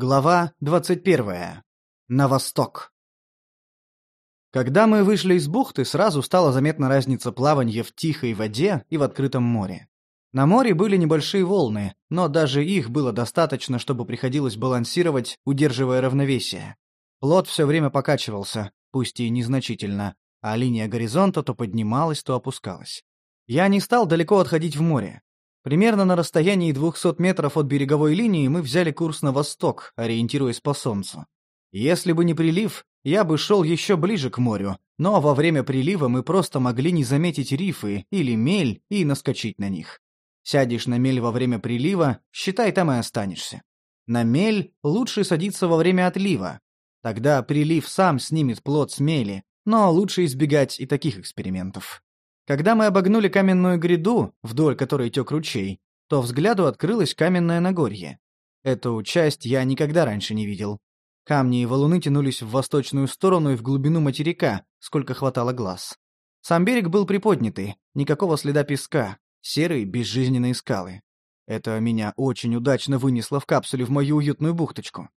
Глава 21. На восток. Когда мы вышли из бухты, сразу стала заметна разница плавания в тихой воде и в открытом море. На море были небольшие волны, но даже их было достаточно, чтобы приходилось балансировать, удерживая равновесие. Плот все время покачивался, пусть и незначительно, а линия горизонта то поднималась, то опускалась. Я не стал далеко отходить в море. Примерно на расстоянии 200 метров от береговой линии мы взяли курс на восток, ориентируясь по солнцу. Если бы не прилив, я бы шел еще ближе к морю, но во время прилива мы просто могли не заметить рифы или мель и наскочить на них. Сядешь на мель во время прилива, считай, там и останешься. На мель лучше садиться во время отлива. Тогда прилив сам снимет плод с мели, но лучше избегать и таких экспериментов. Когда мы обогнули каменную гряду, вдоль которой тек ручей, то взгляду открылось каменное Нагорье. Эту часть я никогда раньше не видел. Камни и валуны тянулись в восточную сторону и в глубину материка, сколько хватало глаз. Сам берег был приподнятый, никакого следа песка, серые безжизненные скалы. Это меня очень удачно вынесло в капсуле в мою уютную бухточку.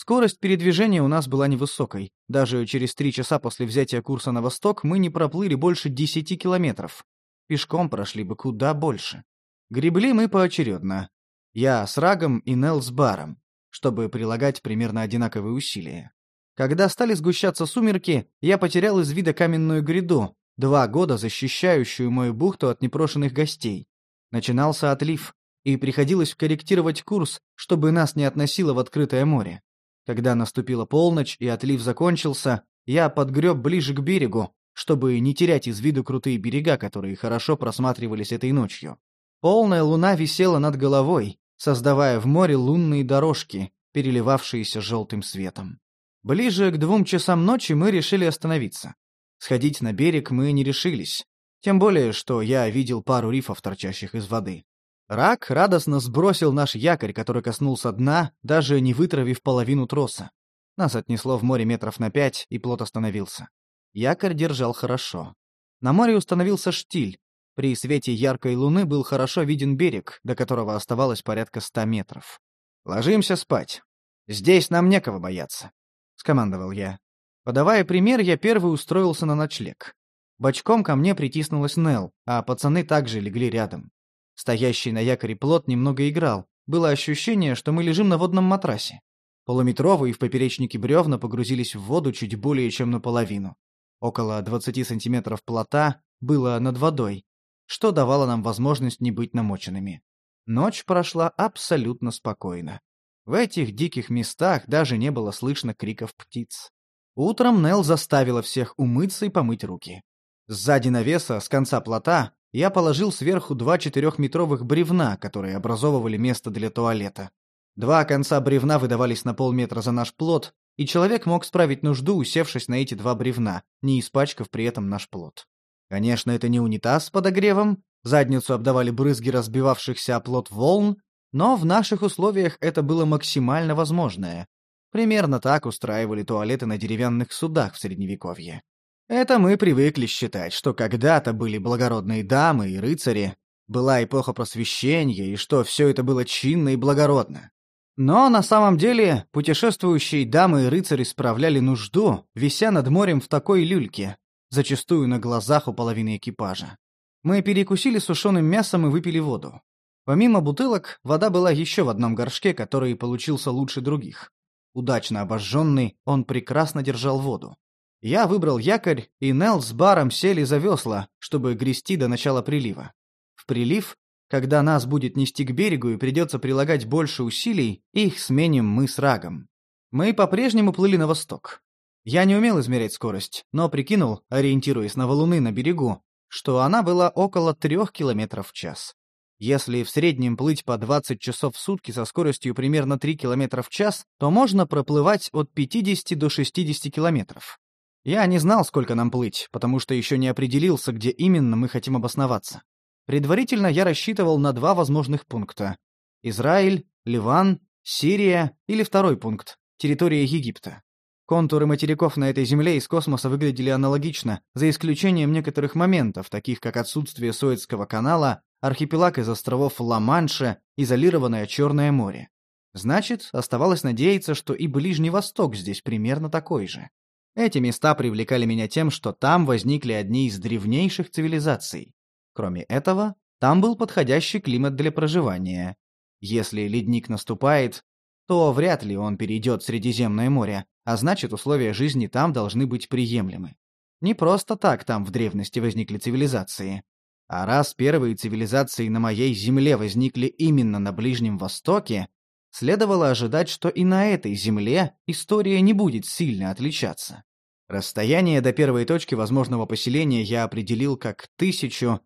Скорость передвижения у нас была невысокой. Даже через три часа после взятия курса на восток мы не проплыли больше десяти километров. Пешком прошли бы куда больше. Гребли мы поочередно. Я с Рагом и Нел с Баром, чтобы прилагать примерно одинаковые усилия. Когда стали сгущаться сумерки, я потерял из вида каменную гряду, два года защищающую мою бухту от непрошенных гостей. Начинался отлив, и приходилось корректировать курс, чтобы нас не относило в открытое море. Когда наступила полночь и отлив закончился, я подгреб ближе к берегу, чтобы не терять из виду крутые берега, которые хорошо просматривались этой ночью. Полная луна висела над головой, создавая в море лунные дорожки, переливавшиеся желтым светом. Ближе к двум часам ночи мы решили остановиться. Сходить на берег мы не решились, тем более, что я видел пару рифов, торчащих из воды. Рак радостно сбросил наш якорь, который коснулся дна, даже не вытравив половину троса. Нас отнесло в море метров на пять, и плот остановился. Якорь держал хорошо. На море установился штиль. При свете яркой луны был хорошо виден берег, до которого оставалось порядка ста метров. «Ложимся спать. Здесь нам некого бояться», — скомандовал я. Подавая пример, я первый устроился на ночлег. Бочком ко мне притиснулась Нел, а пацаны также легли рядом. Стоящий на якоре плот немного играл. Было ощущение, что мы лежим на водном матрасе. Полуметровые в поперечнике бревна погрузились в воду чуть более чем наполовину. Около 20 сантиметров плота было над водой, что давало нам возможность не быть намоченными. Ночь прошла абсолютно спокойно. В этих диких местах даже не было слышно криков птиц. Утром Нел заставила всех умыться и помыть руки. Сзади навеса, с конца плота, я положил сверху два четырехметровых бревна, которые образовывали место для туалета. Два конца бревна выдавались на полметра за наш плод, и человек мог справить нужду, усевшись на эти два бревна, не испачкав при этом наш плод. Конечно, это не унитаз с подогревом, задницу обдавали брызги разбивавшихся о плод волн, но в наших условиях это было максимально возможное. Примерно так устраивали туалеты на деревянных судах в Средневековье. Это мы привыкли считать, что когда-то были благородные дамы и рыцари, была эпоха просвещения, и что все это было чинно и благородно. Но на самом деле путешествующие дамы и рыцари справляли нужду, вися над морем в такой люльке, зачастую на глазах у половины экипажа. Мы перекусили сушеным мясом и выпили воду. Помимо бутылок, вода была еще в одном горшке, который получился лучше других. Удачно обожженный, он прекрасно держал воду. Я выбрал якорь, и Нелл с Баром сели за весла, чтобы грести до начала прилива. В прилив, когда нас будет нести к берегу и придется прилагать больше усилий, их сменим мы с Рагом. Мы по-прежнему плыли на восток. Я не умел измерять скорость, но прикинул, ориентируясь на валуны на берегу, что она была около трех километров в час. Если в среднем плыть по 20 часов в сутки со скоростью примерно 3 км в час, то можно проплывать от 50 до 60 километров. Я не знал, сколько нам плыть, потому что еще не определился, где именно мы хотим обосноваться. Предварительно я рассчитывал на два возможных пункта. Израиль, Ливан, Сирия или второй пункт – территория Египта. Контуры материков на этой земле из космоса выглядели аналогично, за исключением некоторых моментов, таких как отсутствие Суэцкого канала, архипелаг из островов Ла-Манша, изолированное Черное море. Значит, оставалось надеяться, что и Ближний Восток здесь примерно такой же. Эти места привлекали меня тем, что там возникли одни из древнейших цивилизаций. Кроме этого, там был подходящий климат для проживания. Если ледник наступает, то вряд ли он перейдет Средиземное море, а значит, условия жизни там должны быть приемлемы. Не просто так там в древности возникли цивилизации. А раз первые цивилизации на моей земле возникли именно на Ближнем Востоке, следовало ожидать, что и на этой земле история не будет сильно отличаться. Расстояние до первой точки возможного поселения я определил как 1000-1200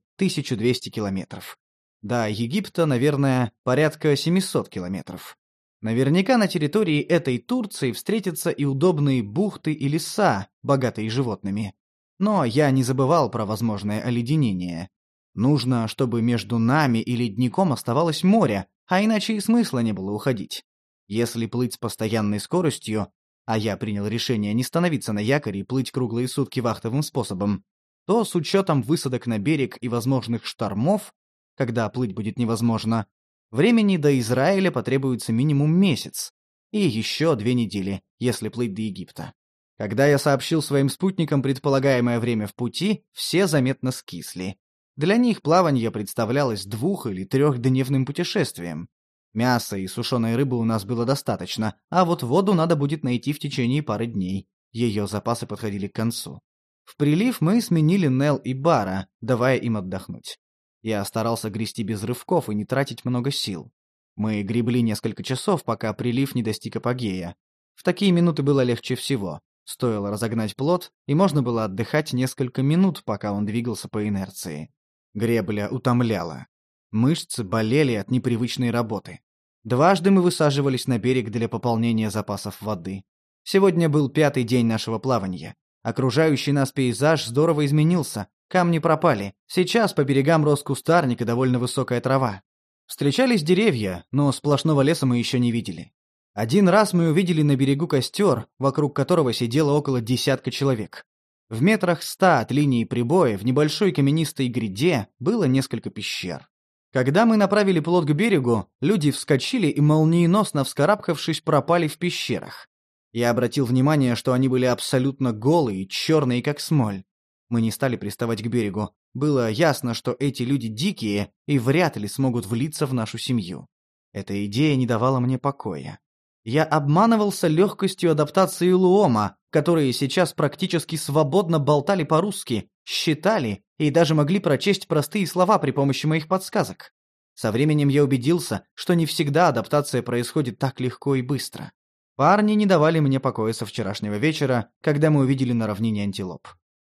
километров. До Египта, наверное, порядка 700 километров. Наверняка на территории этой Турции встретятся и удобные бухты и леса, богатые животными. Но я не забывал про возможное оледенение. Нужно, чтобы между нами и ледником оставалось море, а иначе и смысла не было уходить. Если плыть с постоянной скоростью, а я принял решение не становиться на якоре и плыть круглые сутки вахтовым способом, то с учетом высадок на берег и возможных штормов, когда плыть будет невозможно, времени до Израиля потребуется минимум месяц, и еще две недели, если плыть до Египта. Когда я сообщил своим спутникам предполагаемое время в пути, все заметно скисли. Для них плавание представлялось двух- или трехдневным путешествием. Мяса и сушеной рыбы у нас было достаточно, а вот воду надо будет найти в течение пары дней. Ее запасы подходили к концу. В прилив мы сменили Нел и Бара, давая им отдохнуть. Я старался грести без рывков и не тратить много сил. Мы гребли несколько часов, пока прилив не достиг апогея. В такие минуты было легче всего. Стоило разогнать плот, и можно было отдыхать несколько минут, пока он двигался по инерции. Гребля утомляла. Мышцы болели от непривычной работы. Дважды мы высаживались на берег для пополнения запасов воды. Сегодня был пятый день нашего плавания. Окружающий нас пейзаж здорово изменился. Камни пропали. Сейчас по берегам рос кустарник и довольно высокая трава. Встречались деревья, но сплошного леса мы еще не видели. Один раз мы увидели на берегу костер, вокруг которого сидело около десятка человек. В метрах ста от линии прибоя в небольшой каменистой гряде было несколько пещер. Когда мы направили плот к берегу, люди вскочили и, молниеносно вскарабкавшись, пропали в пещерах. Я обратил внимание, что они были абсолютно голые, черные, как смоль. Мы не стали приставать к берегу. Было ясно, что эти люди дикие и вряд ли смогут влиться в нашу семью. Эта идея не давала мне покоя. Я обманывался легкостью адаптации Луома, которые сейчас практически свободно болтали по-русски, считали и даже могли прочесть простые слова при помощи моих подсказок. Со временем я убедился, что не всегда адаптация происходит так легко и быстро. Парни не давали мне покоя со вчерашнего вечера, когда мы увидели на равнине антилоп.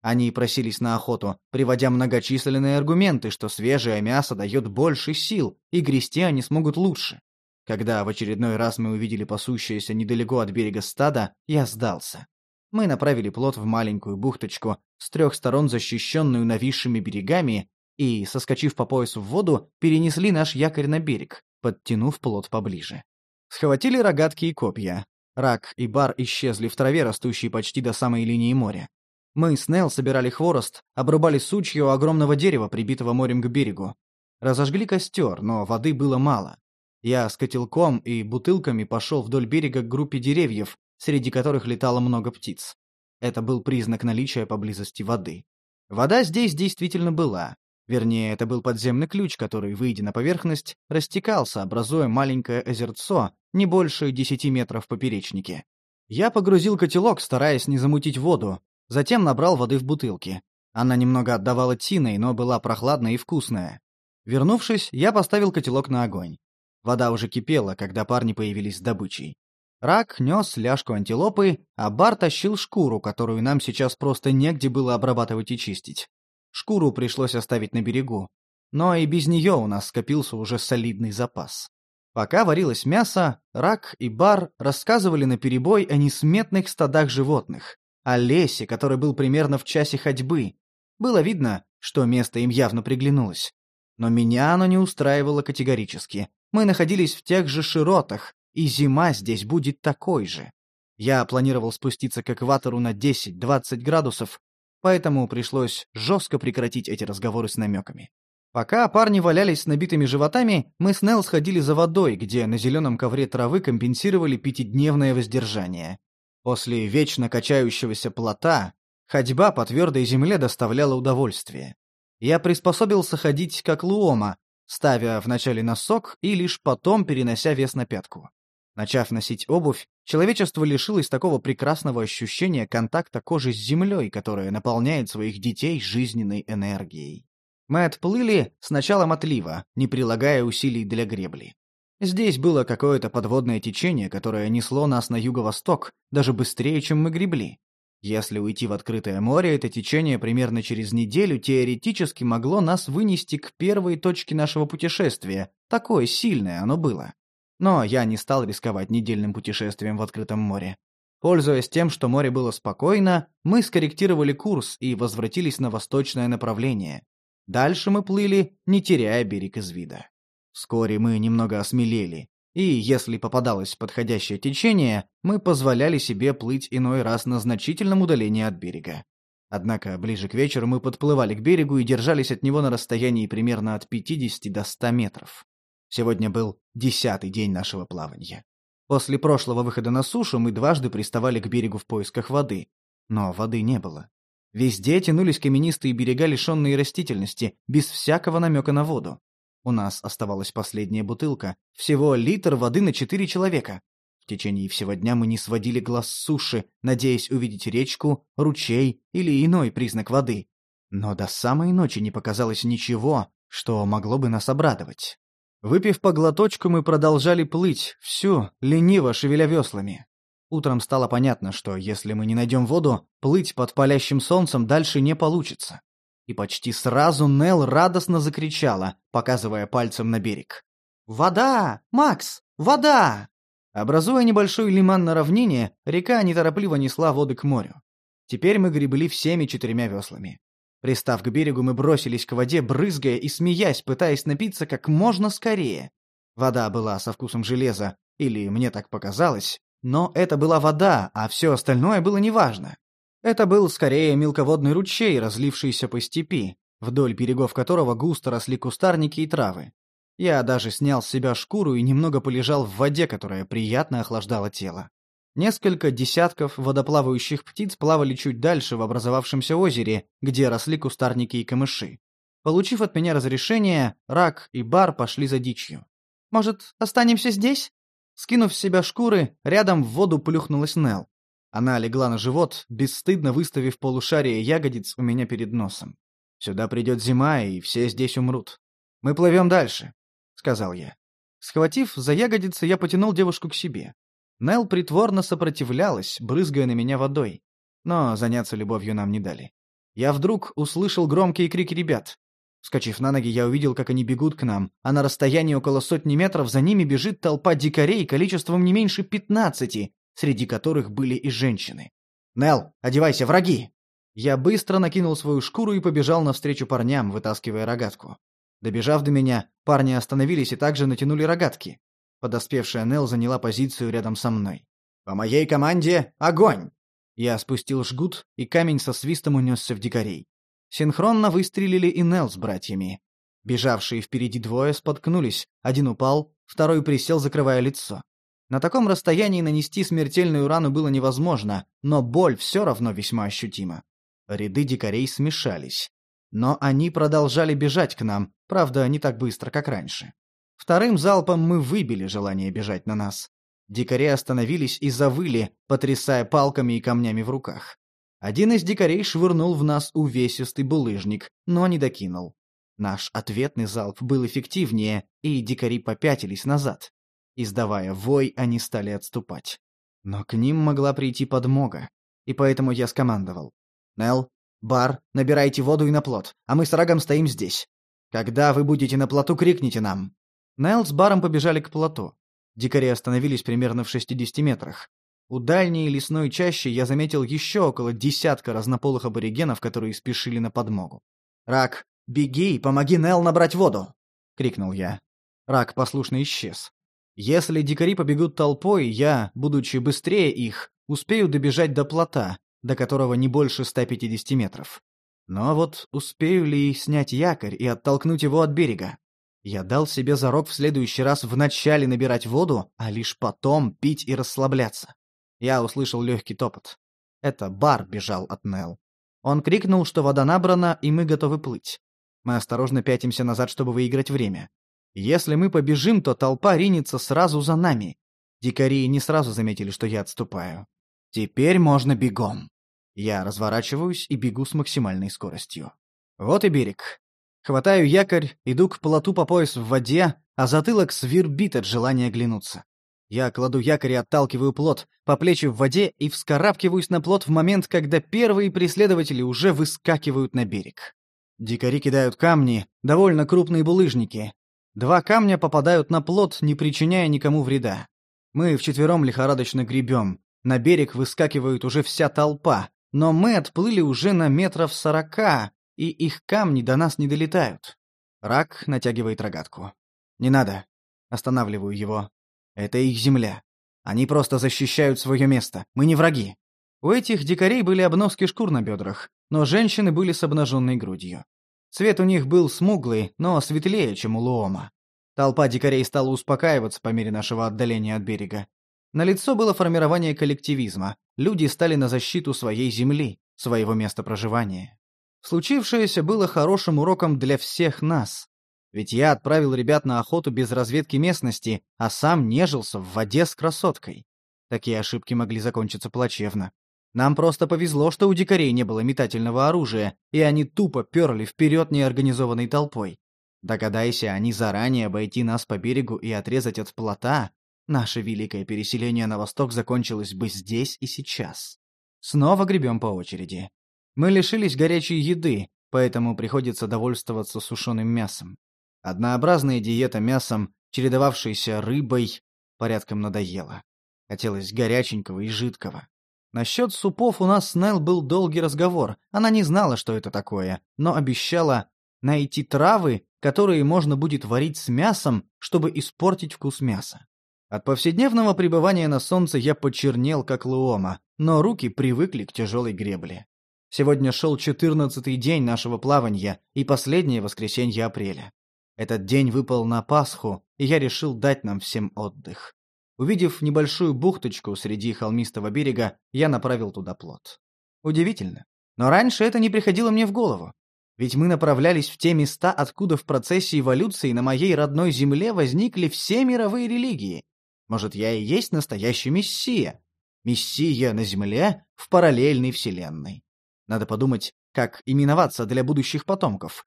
Они просились на охоту, приводя многочисленные аргументы, что свежее мясо дает больше сил, и грести они смогут лучше. Когда в очередной раз мы увидели пасущееся недалеко от берега стада, я сдался. Мы направили плот в маленькую бухточку, с трех сторон защищенную нависшими берегами, и, соскочив по поясу в воду, перенесли наш якорь на берег, подтянув плот поближе. Схватили рогатки и копья. Рак и бар исчезли в траве, растущей почти до самой линии моря. Мы с Нел собирали хворост, обрубали сучья у огромного дерева, прибитого морем к берегу. Разожгли костер, но воды было мало. Я с котелком и бутылками пошел вдоль берега к группе деревьев, среди которых летало много птиц. Это был признак наличия поблизости воды. Вода здесь действительно была. Вернее, это был подземный ключ, который, выйдя на поверхность, растекался, образуя маленькое озерцо, не больше десяти метров в поперечнике. Я погрузил котелок, стараясь не замутить воду, затем набрал воды в бутылки. Она немного отдавала тиной, но была прохладная и вкусная. Вернувшись, я поставил котелок на огонь. Вода уже кипела, когда парни появились с добычей. Рак нес ляжку антилопы, а Бар тащил шкуру, которую нам сейчас просто негде было обрабатывать и чистить. Шкуру пришлось оставить на берегу. Но и без нее у нас скопился уже солидный запас. Пока варилось мясо, Рак и Бар рассказывали наперебой о несметных стадах животных, о лесе, который был примерно в часе ходьбы. Было видно, что место им явно приглянулось. Но меня оно не устраивало категорически. Мы находились в тех же широтах, и зима здесь будет такой же. Я планировал спуститься к экватору на 10-20 градусов, поэтому пришлось жестко прекратить эти разговоры с намеками. Пока парни валялись с набитыми животами, мы с Нелл сходили за водой, где на зеленом ковре травы компенсировали пятидневное воздержание. После вечно качающегося плота ходьба по твердой земле доставляла удовольствие. Я приспособился ходить как Луома, ставя вначале носок и лишь потом перенося вес на пятку. Начав носить обувь, человечество лишилось такого прекрасного ощущения контакта кожи с землей, которая наполняет своих детей жизненной энергией. Мы отплыли с началом отлива, не прилагая усилий для гребли. Здесь было какое-то подводное течение, которое несло нас на юго-восток, даже быстрее, чем мы гребли. Если уйти в открытое море, это течение примерно через неделю теоретически могло нас вынести к первой точке нашего путешествия. Такое сильное оно было. Но я не стал рисковать недельным путешествием в открытом море. Пользуясь тем, что море было спокойно, мы скорректировали курс и возвратились на восточное направление. Дальше мы плыли, не теряя берег из вида. Вскоре мы немного осмелели, и если попадалось подходящее течение, мы позволяли себе плыть иной раз на значительном удалении от берега. Однако ближе к вечеру мы подплывали к берегу и держались от него на расстоянии примерно от 50 до 100 метров. Сегодня был десятый день нашего плавания. После прошлого выхода на сушу мы дважды приставали к берегу в поисках воды, но воды не было. Везде тянулись каменистые берега, лишенные растительности, без всякого намека на воду. У нас оставалась последняя бутылка, всего литр воды на четыре человека. В течение всего дня мы не сводили глаз с суши, надеясь увидеть речку, ручей или иной признак воды. Но до самой ночи не показалось ничего, что могло бы нас обрадовать. Выпив по глоточку, мы продолжали плыть, всю, лениво шевеля веслами. Утром стало понятно, что если мы не найдем воду, плыть под палящим солнцем дальше не получится. И почти сразу Нел радостно закричала, показывая пальцем на берег. «Вода! Макс! Вода!» Образуя небольшой лиман на равнине, река неторопливо несла воды к морю. Теперь мы гребли всеми четырьмя веслами. Пристав к берегу, мы бросились к воде, брызгая и смеясь, пытаясь напиться как можно скорее. Вода была со вкусом железа, или мне так показалось, но это была вода, а все остальное было неважно. Это был скорее мелководный ручей, разлившийся по степи, вдоль берегов которого густо росли кустарники и травы. Я даже снял с себя шкуру и немного полежал в воде, которая приятно охлаждала тело. Несколько десятков водоплавающих птиц плавали чуть дальше в образовавшемся озере, где росли кустарники и камыши. Получив от меня разрешение, рак и бар пошли за дичью. «Может, останемся здесь?» Скинув с себя шкуры, рядом в воду плюхнулась Нел. Она легла на живот, бесстыдно выставив полушарие ягодиц у меня перед носом. «Сюда придет зима, и все здесь умрут. Мы плывем дальше», — сказал я. Схватив за ягодицы, я потянул девушку к себе. Нел притворно сопротивлялась, брызгая на меня водой. Но заняться любовью нам не дали. Я вдруг услышал громкие крики ребят. Скачив на ноги, я увидел, как они бегут к нам, а на расстоянии около сотни метров за ними бежит толпа дикарей количеством не меньше пятнадцати, среди которых были и женщины. «Нелл, одевайся, враги!» Я быстро накинул свою шкуру и побежал навстречу парням, вытаскивая рогатку. Добежав до меня, парни остановились и также натянули рогатки. Подоспевшая Нелл заняла позицию рядом со мной. «По моей команде — огонь!» Я спустил жгут, и камень со свистом унесся в дикарей. Синхронно выстрелили и Нел с братьями. Бежавшие впереди двое споткнулись, один упал, второй присел, закрывая лицо. На таком расстоянии нанести смертельную рану было невозможно, но боль все равно весьма ощутима. Ряды дикарей смешались. Но они продолжали бежать к нам, правда, не так быстро, как раньше. Вторым залпом мы выбили желание бежать на нас. Дикари остановились и завыли, потрясая палками и камнями в руках. Один из дикарей швырнул в нас увесистый булыжник, но не докинул. Наш ответный залп был эффективнее, и дикари попятились назад. Издавая вой, они стали отступать. Но к ним могла прийти подмога, и поэтому я скомандовал. «Нелл, Бар, набирайте воду и на плот, а мы с Рагом стоим здесь. Когда вы будете на плоту, крикните нам». Нелл с Баром побежали к плоту. Дикари остановились примерно в 60 метрах. У дальней лесной чащи я заметил еще около десятка разнополых аборигенов, которые спешили на подмогу. «Рак, беги и помоги Нел набрать воду!» — крикнул я. Рак послушно исчез. Если дикари побегут толпой, я, будучи быстрее их, успею добежать до плота, до которого не больше 150 метров. Но вот успею ли снять якорь и оттолкнуть его от берега? Я дал себе зарок в следующий раз вначале набирать воду, а лишь потом пить и расслабляться. Я услышал легкий топот. Это бар бежал от Нел. Он крикнул, что вода набрана, и мы готовы плыть. Мы осторожно пятимся назад, чтобы выиграть время. Если мы побежим, то толпа ринется сразу за нами. Дикари не сразу заметили, что я отступаю. Теперь можно бегом. Я разворачиваюсь и бегу с максимальной скоростью. Вот и берег. Хватаю якорь, иду к плоту по пояс в воде, а затылок свербит от желания глянуться. Я кладу якорь и отталкиваю плот, по плечи в воде и вскарабкиваюсь на плот в момент, когда первые преследователи уже выскакивают на берег. Дикари кидают камни, довольно крупные булыжники. Два камня попадают на плот, не причиняя никому вреда. Мы вчетвером лихорадочно гребем. На берег выскакивает уже вся толпа, но мы отплыли уже на метров сорока, и их камни до нас не долетают. Рак натягивает рогатку. «Не надо». Останавливаю его. «Это их земля. Они просто защищают свое место. Мы не враги». У этих дикарей были обноски шкур на бедрах, но женщины были с обнаженной грудью. Цвет у них был смуглый, но светлее, чем у Луома. Толпа дикарей стала успокаиваться по мере нашего отдаления от берега. На лицо было формирование коллективизма. Люди стали на защиту своей земли, своего места проживания. Случившееся было хорошим уроком для всех нас. Ведь я отправил ребят на охоту без разведки местности, а сам нежился в воде с красоткой. Такие ошибки могли закончиться плачевно. Нам просто повезло, что у дикарей не было метательного оружия, и они тупо перли вперед неорганизованной толпой. Догадайся они заранее обойти нас по берегу и отрезать от плота, наше великое переселение на восток закончилось бы здесь и сейчас. Снова гребем по очереди. Мы лишились горячей еды, поэтому приходится довольствоваться сушеным мясом. Однообразная диета мясом, чередовавшаяся рыбой, порядком надоела. Хотелось горяченького и жидкого. Насчет супов у нас с Нелл был долгий разговор. Она не знала, что это такое, но обещала найти травы, которые можно будет варить с мясом, чтобы испортить вкус мяса. От повседневного пребывания на солнце я почернел, как луома, но руки привыкли к тяжелой гребле. Сегодня шел четырнадцатый день нашего плавания и последнее воскресенье апреля. Этот день выпал на Пасху, и я решил дать нам всем отдых. Увидев небольшую бухточку среди холмистого берега, я направил туда плот. Удивительно. Но раньше это не приходило мне в голову. Ведь мы направлялись в те места, откуда в процессе эволюции на моей родной земле возникли все мировые религии. Может, я и есть настоящий мессия? Мессия на земле в параллельной вселенной. Надо подумать, как именоваться для будущих потомков.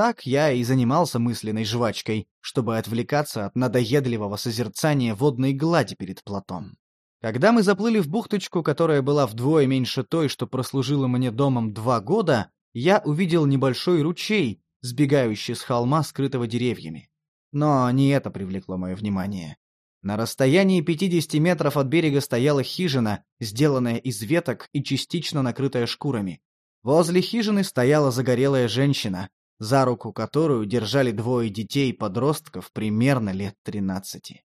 Так я и занимался мысленной жвачкой, чтобы отвлекаться от надоедливого созерцания водной глади перед плотом. Когда мы заплыли в бухточку, которая была вдвое меньше той, что прослужила мне домом два года, я увидел небольшой ручей, сбегающий с холма, скрытого деревьями. Но не это привлекло мое внимание. На расстоянии 50 метров от берега стояла хижина, сделанная из веток и частично накрытая шкурами. Возле хижины стояла загорелая женщина, за руку которую держали двое детей-подростков примерно лет тринадцати.